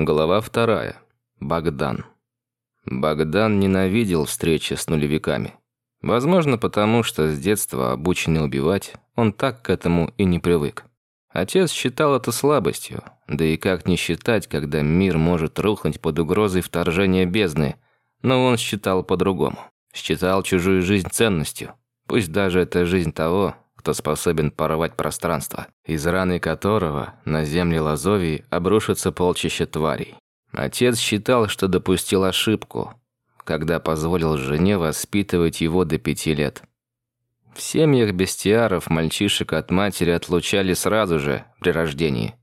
Глава вторая. Богдан. Богдан ненавидел встречи с нулевиками. Возможно, потому что с детства обученный убивать, он так к этому и не привык. Отец считал это слабостью, да и как не считать, когда мир может рухнуть под угрозой вторжения бездны, но он считал по-другому. Считал чужую жизнь ценностью, пусть даже это жизнь того, кто способен порвать пространство, из раны которого на земле Лазовии обрушится полчища тварей. Отец считал, что допустил ошибку, когда позволил жене воспитывать его до пяти лет. В семьях бестиаров мальчишек от матери отлучали сразу же, при рождении.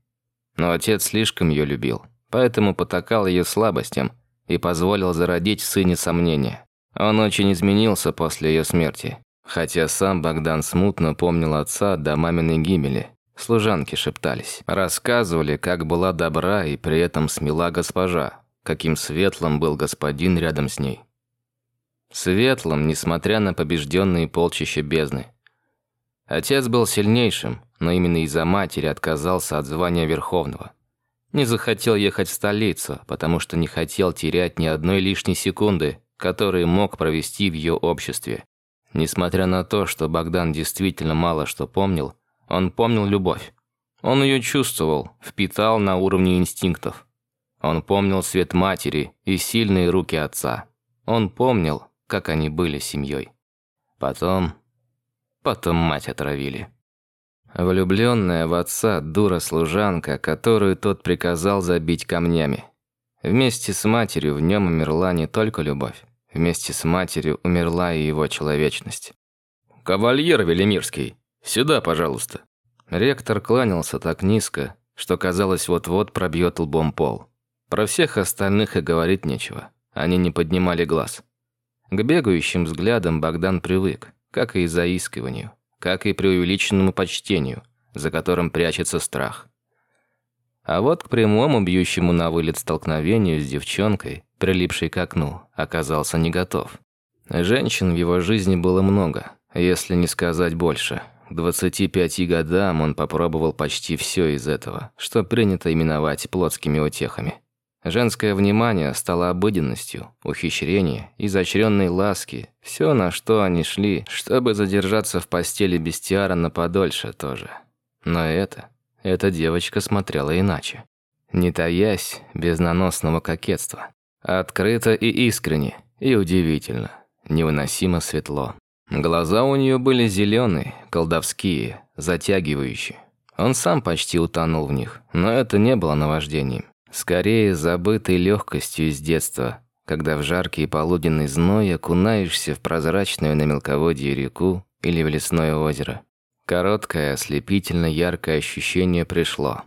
Но отец слишком ее любил, поэтому потакал ее слабостям и позволил зародить в сыне сомнения. Он очень изменился после ее смерти. Хотя сам Богдан смутно помнил отца до маминой гибели. Служанки шептались. Рассказывали, как была добра и при этом смела госпожа. Каким светлым был господин рядом с ней. Светлым, несмотря на побежденные полчища бездны. Отец был сильнейшим, но именно из-за матери отказался от звания Верховного. Не захотел ехать в столицу, потому что не хотел терять ни одной лишней секунды, которые мог провести в ее обществе. Несмотря на то, что Богдан действительно мало что помнил, он помнил любовь. Он ее чувствовал, впитал на уровне инстинктов. Он помнил свет матери и сильные руки отца. Он помнил, как они были семьей. Потом... Потом мать отравили. Влюбленная в отца дура-служанка, которую тот приказал забить камнями. Вместе с матерью в нем умерла не только любовь. Вместе с матерью умерла и его человечность. «Кавальер Велимирский, сюда, пожалуйста». Ректор кланялся так низко, что казалось, вот-вот пробьет лбом пол. Про всех остальных и говорить нечего. Они не поднимали глаз. К бегающим взглядам Богдан привык, как и заискиванию, как и преувеличенному почтению, за которым прячется страх. А вот к прямому бьющему на вылет столкновению с девчонкой прилипший к окну, оказался не готов. Женщин в его жизни было много, если не сказать больше. К 25 годам он попробовал почти все из этого, что принято именовать плотскими утехами. Женское внимание стало обыденностью, ухищрение, изощренной ласки, все, на что они шли, чтобы задержаться в постели бестиара на подольше тоже. Но это, эта девочка смотрела иначе. Не таясь, без наносного кокетства. Открыто и искренне, и удивительно, невыносимо светло. Глаза у нее были зеленые, колдовские, затягивающие. Он сам почти утонул в них, но это не было наваждением. Скорее, забытой легкостью из детства, когда в жаркий полуденный зной окунаешься в прозрачную на мелководье реку или в лесное озеро. Короткое, ослепительно яркое ощущение пришло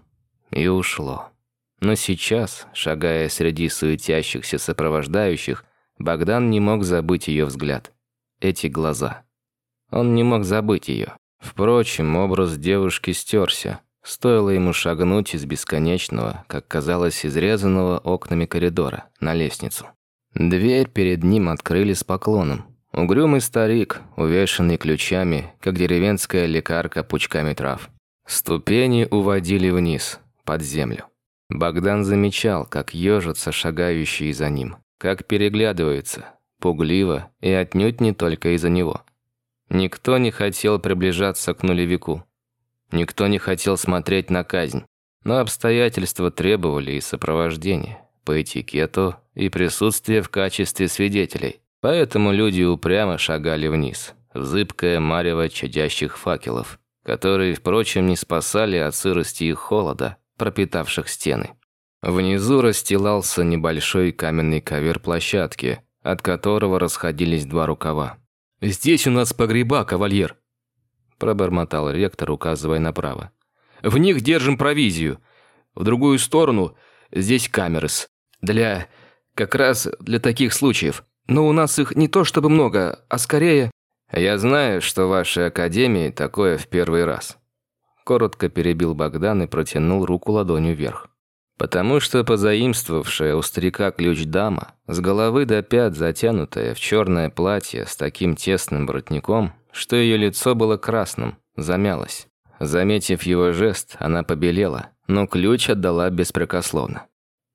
и ушло. Но сейчас, шагая среди суетящихся сопровождающих, Богдан не мог забыть ее взгляд. Эти глаза. Он не мог забыть ее. Впрочем, образ девушки стерся. Стоило ему шагнуть из бесконечного, как казалось, изрезанного окнами коридора, на лестницу. Дверь перед ним открыли с поклоном. Угрюмый старик, увешанный ключами, как деревенская лекарка пучками трав. Ступени уводили вниз, под землю. Богдан замечал, как ежатся шагающие за ним, как переглядываются, пугливо и отнюдь не только из-за него. Никто не хотел приближаться к нулевику. Никто не хотел смотреть на казнь. Но обстоятельства требовали и сопровождения, по этикету и присутствия в качестве свидетелей. Поэтому люди упрямо шагали вниз, в зыбкое марево чадящих факелов, которые, впрочем, не спасали от сырости и холода, пропитавших стены. Внизу расстилался небольшой каменный ковер площадки, от которого расходились два рукава. «Здесь у нас погреба, кавальер», – пробормотал ректор, указывая направо. «В них держим провизию. В другую сторону здесь камеры-с. Для... как раз для таких случаев. Но у нас их не то чтобы много, а скорее...» «Я знаю, что в вашей академии такое в первый раз», Коротко перебил Богдан и протянул руку ладонью вверх. Потому что позаимствовавшая у старика ключ дама, с головы до пят затянутая в черное платье с таким тесным воротником, что ее лицо было красным, замялась. Заметив его жест, она побелела, но ключ отдала беспрекословно.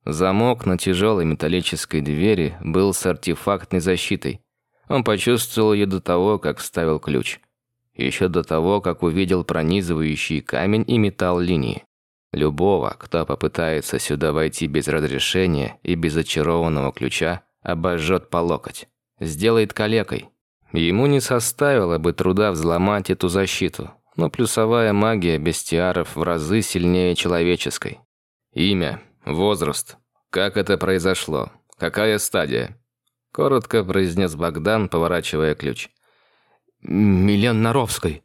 Замок на тяжелой металлической двери был с артефактной защитой. Он почувствовал ее до того, как вставил ключ. Еще до того, как увидел пронизывающий камень и металл линии. Любого, кто попытается сюда войти без разрешения и без очарованного ключа, обожжет по локоть. Сделает калекой. Ему не составило бы труда взломать эту защиту, но плюсовая магия бестиаров в разы сильнее человеческой. Имя, возраст, как это произошло, какая стадия? Коротко произнес Богдан, поворачивая ключ. «Милен Наровской!»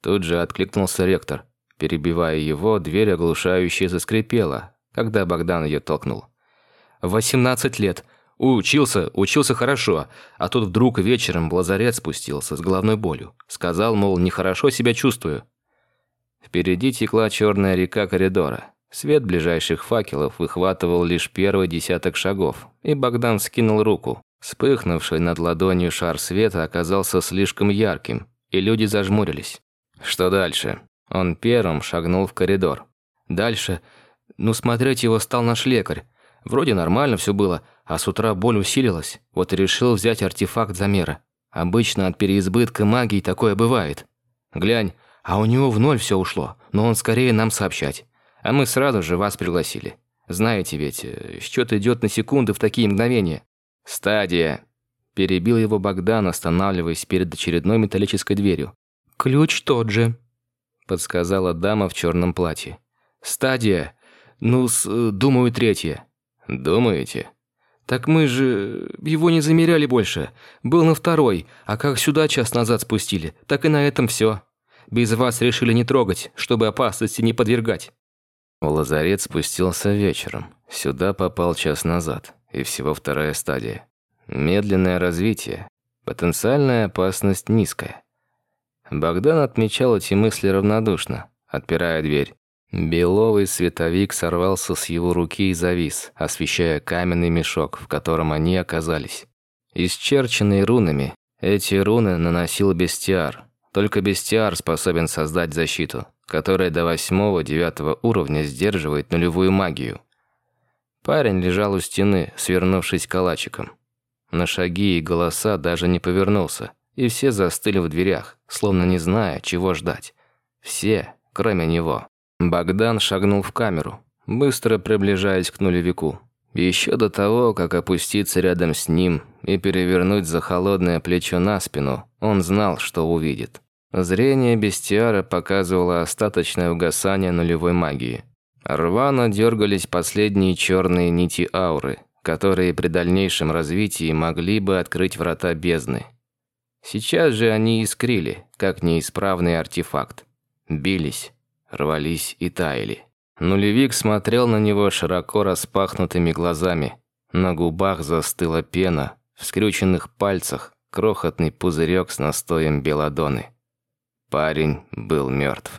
Тут же откликнулся ректор. Перебивая его, дверь оглушающе заскрипела, когда Богдан ее толкнул. «Восемнадцать лет. Учился, учился хорошо, а тут вдруг вечером в лазарет спустился с головной болью. Сказал, мол, нехорошо себя чувствую». Впереди текла черная река коридора. Свет ближайших факелов выхватывал лишь первый десяток шагов, и Богдан скинул руку. Вспыхнувший над ладонью шар света оказался слишком ярким, и люди зажмурились. «Что дальше?» Он первым шагнул в коридор. Дальше, ну смотреть его стал наш лекарь. Вроде нормально все было, а с утра боль усилилась. Вот и решил взять артефакт замера. Обычно от переизбытка магии такое бывает. Глянь, а у него в ноль все ушло, но он скорее нам сообщать. А мы сразу же вас пригласили. Знаете ведь, э, счет идет на секунды в такие мгновения. Стадия. Перебил его Богдан, останавливаясь перед очередной металлической дверью. Ключ тот же подсказала дама в черном платье. «Стадия. Ну, с, э, думаю, третья». «Думаете?» «Так мы же его не замеряли больше. Был на второй, а как сюда час назад спустили, так и на этом все. Без вас решили не трогать, чтобы опасности не подвергать». В лазарет спустился вечером. Сюда попал час назад. И всего вторая стадия. Медленное развитие. Потенциальная опасность низкая. Богдан отмечал эти мысли равнодушно, отпирая дверь. Беловый световик сорвался с его руки и завис, освещая каменный мешок, в котором они оказались. Исчерченные рунами, эти руны наносил бестиар. Только бестиар способен создать защиту, которая до восьмого-девятого уровня сдерживает нулевую магию. Парень лежал у стены, свернувшись калачиком. На шаги и голоса даже не повернулся и все застыли в дверях, словно не зная, чего ждать. Все, кроме него. Богдан шагнул в камеру, быстро приближаясь к нулевику. Еще до того, как опуститься рядом с ним и перевернуть за холодное плечо на спину, он знал, что увидит. Зрение бестиара показывало остаточное угасание нулевой магии. Рвано дергались последние черные нити ауры, которые при дальнейшем развитии могли бы открыть врата бездны. Сейчас же они искрили, как неисправный артефакт. Бились, рвались и таяли. Нулевик смотрел на него широко распахнутыми глазами. На губах застыла пена, в скрюченных пальцах крохотный пузырек с настоем белладоны. Парень был мертв.